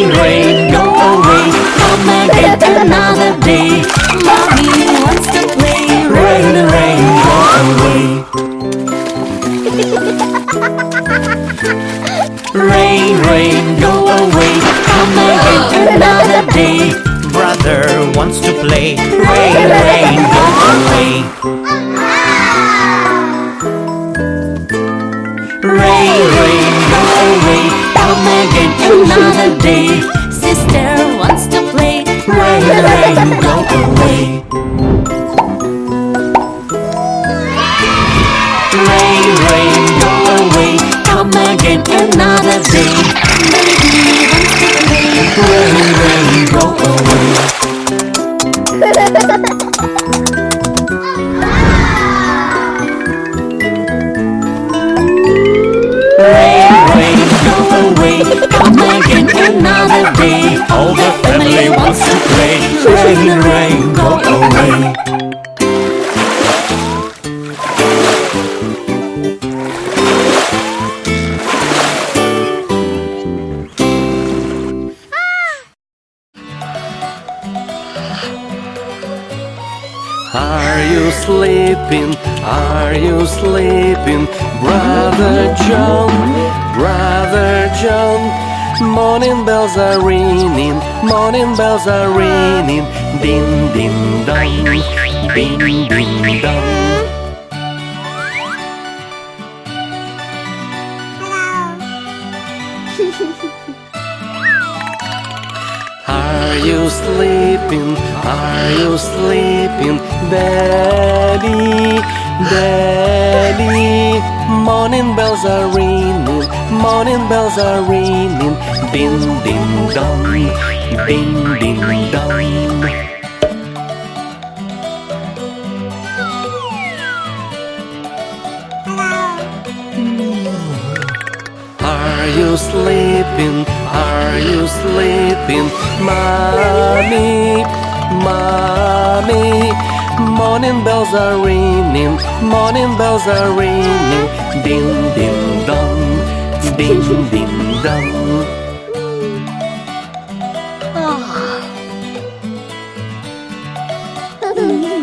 Rain, rain, go away. Come again another day. Mommy wants to play. Rain, rain, go away. Rain, rain, go away. Come again another day. Brother wants to play. Rain, rain, go away. Another day. Sister wants to play. Rain, rain, go away. Rain, rain, go away. Come again another day. Baby wants to play Rain, rain, go away. Rain, rain, go away. Come. All the family wants to play. Rain, rain, go away. Are you sleeping? Are you sleeping? Brother John, Brother John. Morning bells are ringing, morning bells are ringing. Ding, ding, dong, ding, ding, dong. Are you sleeping? Are you sleeping? Daddy, Daddy. Morning bells are ringing, morning bells are ringing. Ding, ding, dong, ding, ding, dong. Are you sleeping? Are you sleeping? Mommy, mommy. Morning bells are ringing, morning bells are ringing. Ding, ding, dong, 叮叮当啊嗯。